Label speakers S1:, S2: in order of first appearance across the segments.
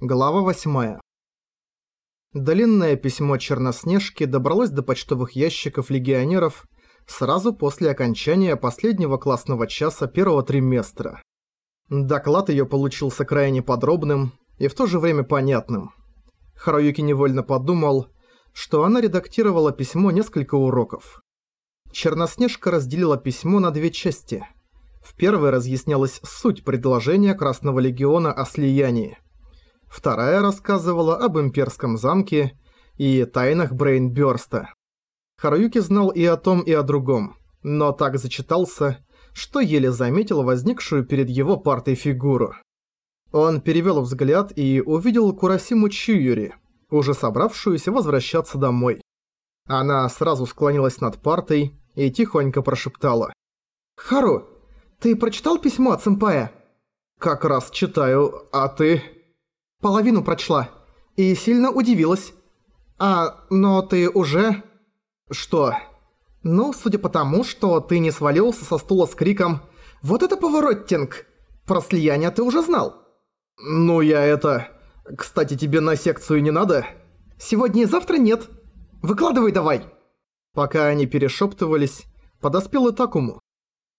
S1: Глава 8. Длинное письмо Черноснежки добралось до почтовых ящиков легионеров сразу после окончания последнего классного часа первого триместра. Доклад её получился крайне подробным и в то же время понятным. Харуюки невольно подумал, что она редактировала письмо несколько уроков. Черноснежка разделила письмо на две части. В первой разъяснялась суть предложения Красного Легиона о слиянии – Вторая рассказывала об имперском замке и тайнах Брейнбёрста. Харуюки знал и о том, и о другом, но так зачитался, что еле заметил возникшую перед его партой фигуру. Он перевел взгляд и увидел Курасиму Чиюри, уже собравшуюся возвращаться домой. Она сразу склонилась над партой и тихонько прошептала. «Хару, ты прочитал письмо от сэмпая?» «Как раз читаю, а ты...» половину прочла. И сильно удивилась. А, но ты уже... Что? Ну, судя по тому, что ты не свалился со стула с криком «Вот это повороттинг!» Про слияние ты уже знал. Ну, я это... Кстати, тебе на секцию не надо? Сегодня и завтра нет. Выкладывай давай. Пока они перешептывались, подоспел и Такому.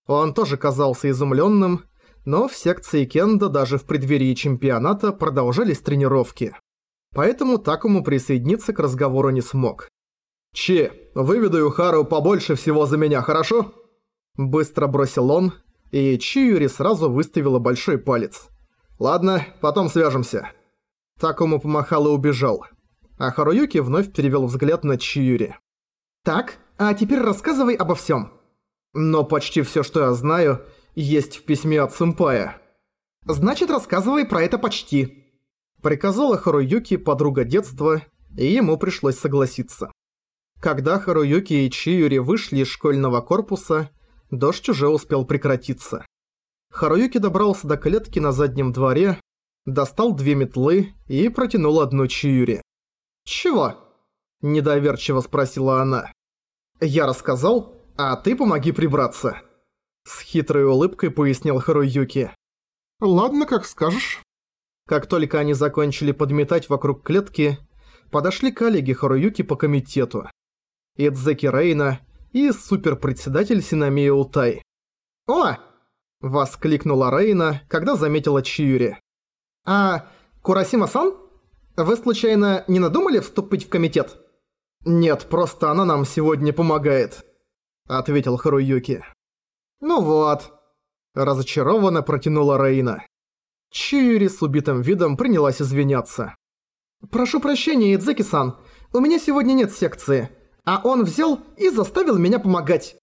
S1: Он тоже казался изумленным, но в секции кендо даже в преддверии чемпионата продолжались тренировки. Поэтому Такому присоединиться к разговору не смог. «Чи, выведу Хару побольше всего за меня, хорошо?» Быстро бросил он, и Чиюри сразу выставила большой палец. «Ладно, потом свяжемся». Такому помахал и убежал. А Харуюки вновь перевел взгляд на Чиюри. «Так, а теперь рассказывай обо всем. Но почти все, что я знаю, есть в письме от сэмпая. Значит, рассказывай про это почти. Приказала Харуюки подруга детства, и ему пришлось согласиться. Когда Харуюки и Чиюри вышли из школьного корпуса, дождь уже успел прекратиться. Харуюки добрался до клетки на заднем дворе, достал две метлы и протянул одну Чиюри. «Чего?» – недоверчиво спросила она. «Я рассказал, а ты помоги прибраться». С хитрой улыбкой пояснил Харуюки.
S2: «Ладно, как скажешь».
S1: Как только они закончили подметать вокруг клетки, подошли коллеги Харуюки по комитету. Идзеки Рейна и суперпредседатель Синамия Утай. «О!» – воскликнула Рейна, когда заметила Чиюри. «А Курасима-сан? Вы случайно не надумали вступить в комитет?» «Нет, просто она нам сегодня помогает», – ответил Харуюки. «Ну вот», – разочарованно протянула Раина. Чиури с убитым видом принялась извиняться. «Прошу прощения, Идзеки-сан, у меня сегодня нет секции, а он взял и заставил меня помогать».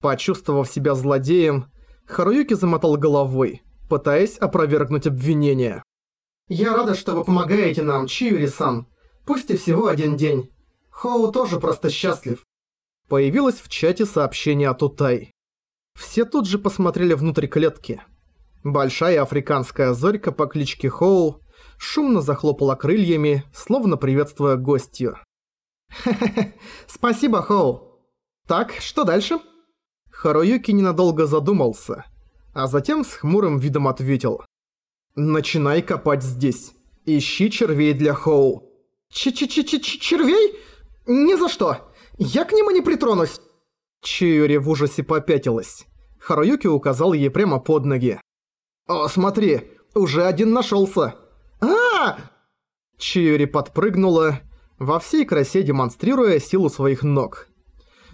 S1: Почувствовав себя злодеем, Харуюки замотал головой, пытаясь опровергнуть обвинение. «Я рада, что вы помогаете нам, Чиури-сан, пусть и всего один день. Хоу тоже просто счастлив». Появилось в чате сообщение от Утай. Все тут же посмотрели внутрь клетки. Большая африканская зорька по кличке Хоу шумно захлопала крыльями, словно приветствуя гостью. «Хе-хе-хе, спасибо, Хоу. Так, что дальше?» Харуюки ненадолго задумался, а затем с хмурым видом ответил. «Начинай копать здесь. Ищи червей для Хоу».
S2: «Ч-ч-ч-ч-червей? Ни за что. Я к нему не притронусь».
S1: Чиури в ужасе попятилась. Харуюки указал ей прямо под ноги. «О, смотри, уже один нашелся. а, -а, -а Чиури подпрыгнула, во всей красе демонстрируя силу своих ног.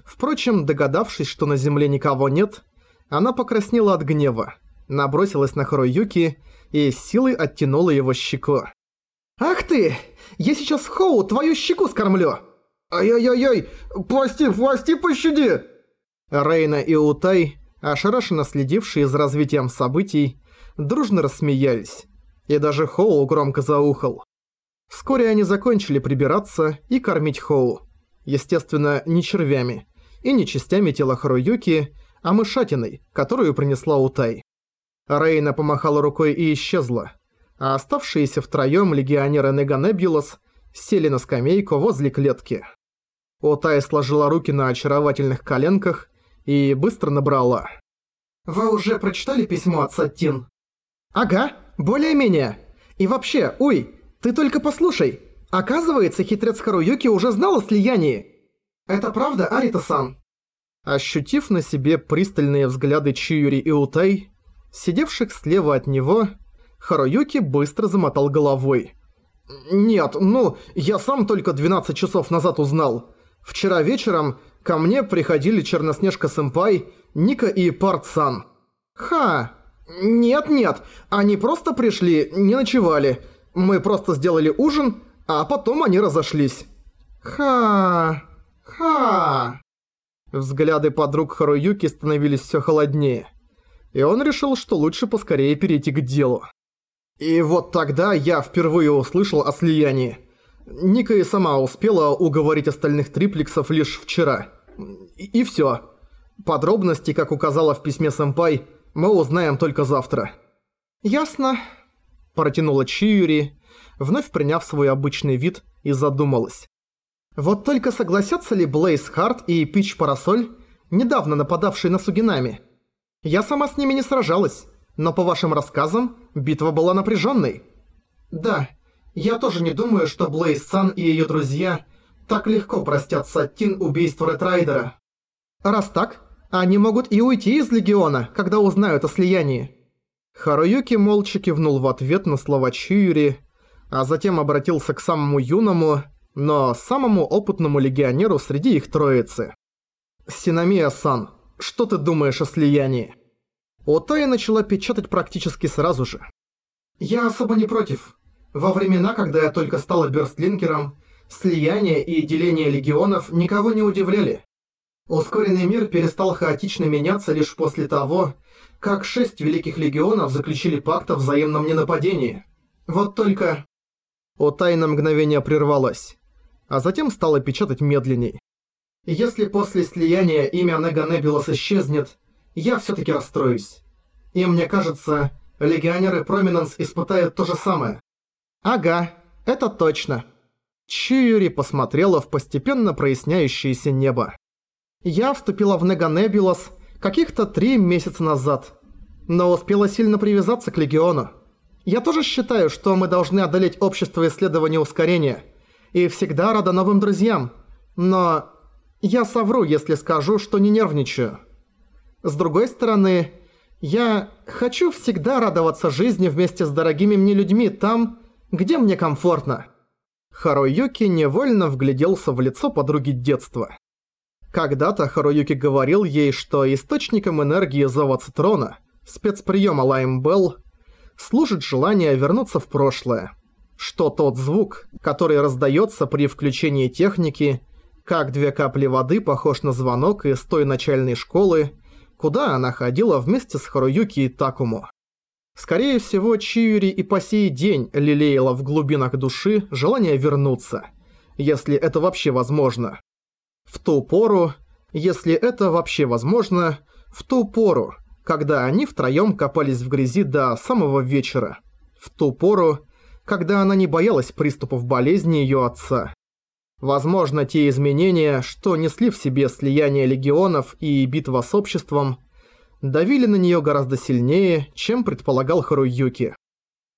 S1: Впрочем, догадавшись, что на земле никого нет, она покраснела от гнева, набросилась на Харуюки и силой оттянула его щеку.
S2: «Ах ты! Я сейчас Хоу твою щеку скормлю!» «Ай-яй-яй! Прости, прости, пощади!»
S1: Рейна и Утай, ошарашенно следившие за развитием событий, дружно рассмеялись, и даже Хоу громко заухал. Вскоре они закончили прибираться и кормить Хоу. Естественно, не червями, и не частями тела Харуюки, а мышатиной, которую принесла Утай. Рейна помахала рукой и исчезла, а оставшиеся втроём легионеры Неганебулос сели на скамейку возле клетки. Утай сложила руки на очаровательных коленках и быстро набрала.
S2: «Вы уже прочитали письмо от Саттин?»
S1: «Ага, более-менее. И вообще, уй,
S2: Ты только послушай. Оказывается, хитрец Харуюки уже знал о слиянии. Это правда, Арита-сан?
S1: Ощутив на себе пристальные взгляды Чиюри и Утай, сидевших слева от него, Харуюки быстро замотал головой.
S2: «Нет, ну, я сам только 12 часов назад узнал. Вчера вечером ко мне приходили Черноснежка-сэмпай, Ника и Парт-сан». «Ха! Нет-нет, они просто пришли, не ночевали. Мы просто сделали ужин, а потом они разошлись». «Ха! Ха!»
S1: Взгляды подруг Харуюки становились все холоднее. И он решил, что лучше поскорее перейти к делу.
S2: И вот тогда я впервые услышал о слиянии. Ника и сама успела уговорить остальных триплексов лишь вчера. И, и всё. Подробности, как указала в письме сэмпай, мы узнаем только завтра.
S1: «Ясно», – протянула Чиюри, вновь приняв свой обычный вид, и задумалась. Вот только согласятся ли Блейз Харт и Пич Парасоль, недавно нападавшие на Сугинами? Я сама с ними не сражалась, но по вашим рассказам, битва была напряженной.
S2: Да, я тоже не думаю, что Блейз Сан и ее друзья так легко простят Саттин убийство Ретрайдера.
S1: Раз так, они могут и уйти из Легиона, когда узнают о слиянии. Харуюки молча кивнул в ответ на слова Чиури, а затем обратился к самому юному, но самому опытному легионеру среди их троицы. «Синамия-сан, что ты думаешь о слиянии?» Отая начала печатать практически сразу же.
S2: «Я особо не против. Во времена, когда я только стала бёрстлинкером, слияние и деление легионов никого не удивляли. Ускоренный мир перестал хаотично меняться лишь после того, как шесть великих легионов заключили пакт о взаимном ненападении. Вот только...»
S1: Отай на мгновение прервалась а затем стала печатать медленней.
S2: «Если после слияния имя Неганебулос исчезнет, я всё-таки расстроюсь. И мне кажется, легионеры Проминенс испытают то же самое».
S1: «Ага, это точно». Чиури посмотрела в постепенно проясняющееся небо. «Я вступила в Неганебулос каких-то три месяца назад, но успела сильно привязаться к Легиону. Я тоже считаю, что мы должны одолеть общество исследования ускорения» и всегда рада новым друзьям. Но я совру, если скажу, что не нервничаю. С другой стороны, я хочу всегда радоваться жизни вместе с дорогими мне людьми там, где мне комфортно». Харуюки невольно вгляделся в лицо подруги детства. Когда-то Харуюки говорил ей, что источником энергии Зова Цитрона, спецприема Лайм Белл, служит желание вернуться в прошлое что тот звук, который раздается при включении техники, как две капли воды похож на звонок из той начальной школы, куда она ходила вместе с Харуюки и Такому. Скорее всего, Чиури и по сей день лелеяла в глубинах души желание вернуться, если это вообще возможно. В ту пору, если это вообще возможно, в ту пору, когда они втроём копались в грязи до самого вечера. В ту пору, когда она не боялась приступов болезни ее отца. Возможно, те изменения, что несли в себе слияние легионов и битва с обществом, давили на нее гораздо сильнее, чем предполагал Харуюки.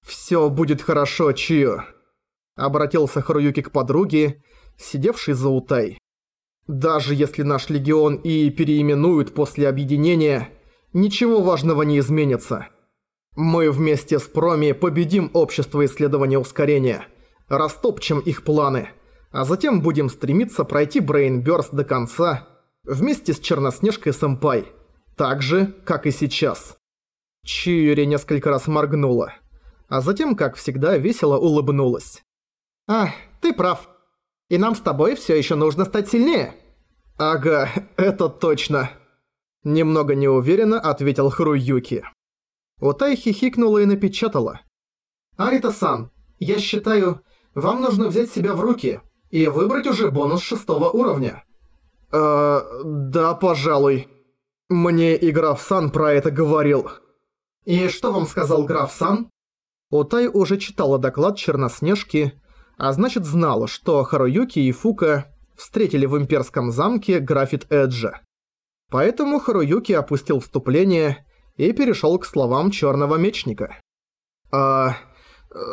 S1: «Всё будет хорошо, Чио», — обратился Харуюки к подруге, сидевшей за Утай. «Даже если наш легион и переименуют после объединения, ничего важного не изменится». Мы вместе с Проми победим общество исследования ускорения, растопчем их планы, а затем будем стремиться пройти Брейнбёрст до конца вместе с Черноснежкой-сэмпай, так же, как и сейчас. Чиури несколько раз моргнула, а затем, как всегда, весело улыбнулась.
S2: «А, ты прав. И нам с тобой все еще нужно стать сильнее».
S1: «Ага, это точно», – немного неуверенно ответил Хруюки. Утай хихикнула и напечатала.
S2: «Арита-сан, я считаю, вам нужно взять себя в руки и выбрать уже бонус шестого уровня».
S1: «Э, да, пожалуй. Мне и граф Сан про это говорил».
S2: «И что вам сказал граф Сан?»
S1: Утай уже читала доклад Черноснежки, а значит знала, что Харуюки и Фука встретили в имперском замке Графит Эджа. Поэтому Харуюки опустил вступление и перешел к словам Черного Мечника. «А,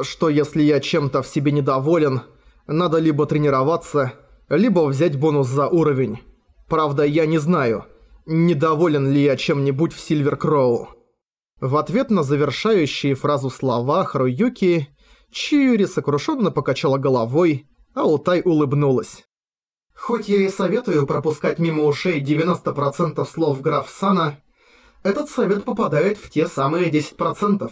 S2: что если я чем-то в себе недоволен, надо либо тренироваться, либо взять бонус за уровень. Правда, я не знаю, недоволен ли я чем-нибудь в Сильвер Кроу. В ответ на завершающие фразу слова Харуюки, Чиюри сокрушенно покачала головой, а Утай улыбнулась. Хоть я и советую пропускать мимо ушей 90% слов граф Сана, этот совет попадает в те самые 10%.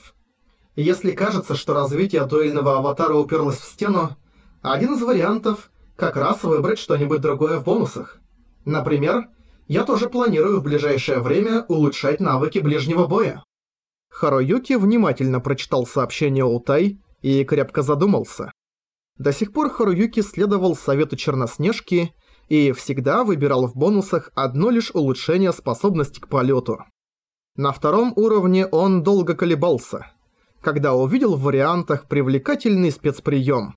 S2: Если кажется, что развитие дуэльного аватара уперлось в стену, один из вариантов – как раз выбрать что-нибудь другое в бонусах. Например, я тоже планирую в ближайшее время улучшать навыки ближнего боя. Харуюки внимательно прочитал сообщение Утай и крепко задумался. До сих пор Харуюки следовал совету Черноснежки и всегда выбирал в бонусах одно лишь улучшение способности к полету. На втором уровне он долго колебался, когда увидел в вариантах привлекательный спецприем.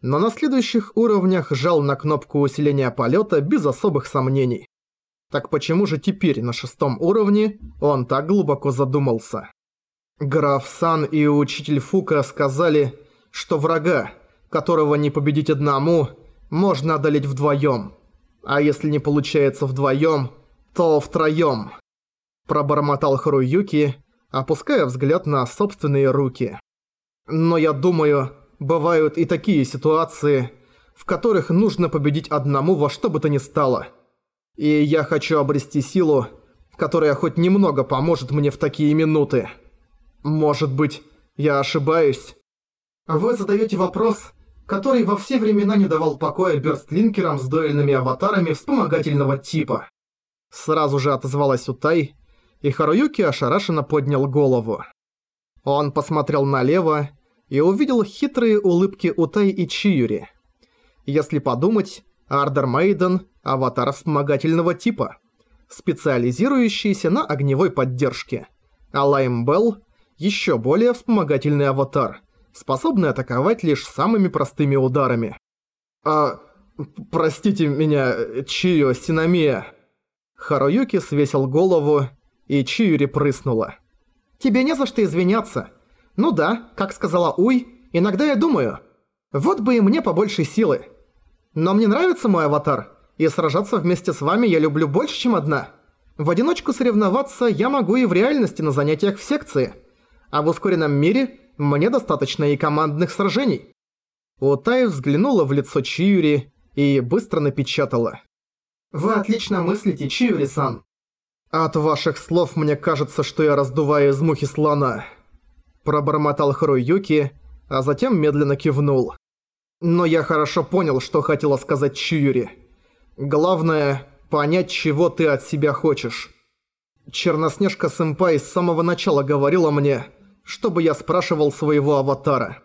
S2: Но на следующих уровнях жал на кнопку усиления полета без особых сомнений. Так почему же теперь на шестом уровне он так глубоко задумался? Граф Сан и учитель Фука сказали, что врага, которого не победить одному, можно одолеть вдвоем. А если не получается вдвоем, то втроем. Пробормотал Харуюки, опуская взгляд на собственные руки. Но я думаю, бывают и такие ситуации, в которых нужно победить одному во что бы то ни стало. И я хочу обрести силу, которая хоть немного поможет мне в такие минуты. Может быть, я ошибаюсь? Вы задаете вопрос, который во все времена не давал покоя бёрстлинкерам с дуэльными аватарами вспомогательного типа. Сразу же отозвалась Утай, и Харуюки ошарашенно поднял голову. Он посмотрел налево и увидел хитрые улыбки Утай и Чиюри. Если подумать, Ардер Мейден – аватар вспомогательного типа, специализирующийся на огневой поддержке, а Лайм Белл – еще более вспомогательный аватар – способны атаковать лишь самыми простыми ударами. «А... простите меня, Чио Синамия...» Харуюки свесил голову, и Чиюри прыснула. «Тебе не за что извиняться. Ну да, как сказала Уй, иногда я думаю, вот бы и мне побольше силы. Но мне нравится мой аватар, и сражаться вместе с вами я люблю больше, чем одна. В одиночку соревноваться я могу и в реальности на занятиях в секции, а в ускоренном мире мне достаточно и командных сражений». Утай взглянула в лицо Чиюри и быстро напечатала. «Вы отлично мыслите, Чиюри-сан. От ваших слов мне кажется, что я раздуваю из мухи слона». Пробормотал Харуюки, а затем медленно кивнул. Но я хорошо понял, что хотела сказать Чиюри. Главное – понять, чего ты от себя хочешь. Черноснежка-сэмпай с самого начала говорила мне – чтобы я спрашивал своего аватара.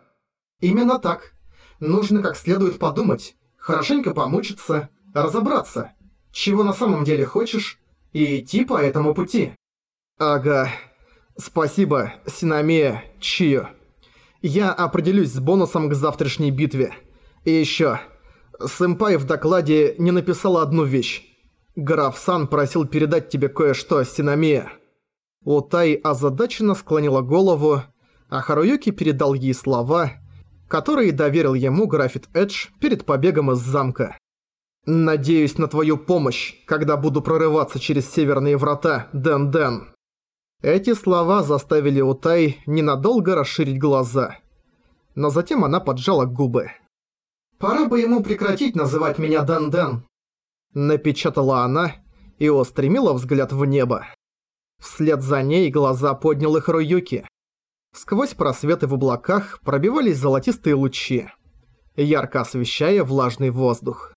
S2: Именно так. Нужно как следует подумать, хорошенько помучиться, разобраться, чего на самом деле хочешь, и идти по этому пути. Ага. Спасибо, Синамия, Чио. Я определюсь с бонусом к завтрашней битве. И ещё. Сэмпай в докладе не написала одну вещь. Граф Сан просил передать тебе кое-что, Синамия. Утай озадаченно склонила голову, а Харуюки передал ей слова, которые доверил ему Графит Эдж перед побегом из замка. «Надеюсь на твою помощь, когда буду прорываться через северные врата, Дэн-Дэн». Эти слова заставили Утай ненадолго расширить глаза. Но затем она поджала губы. «Пора бы ему прекратить называть меня Дэн-Дэн», напечатала она и устремила взгляд в небо. Вслед за ней глаза поднял их Руюки. Сквозь просветы в облаках пробивались золотистые лучи, ярко освещая влажный воздух.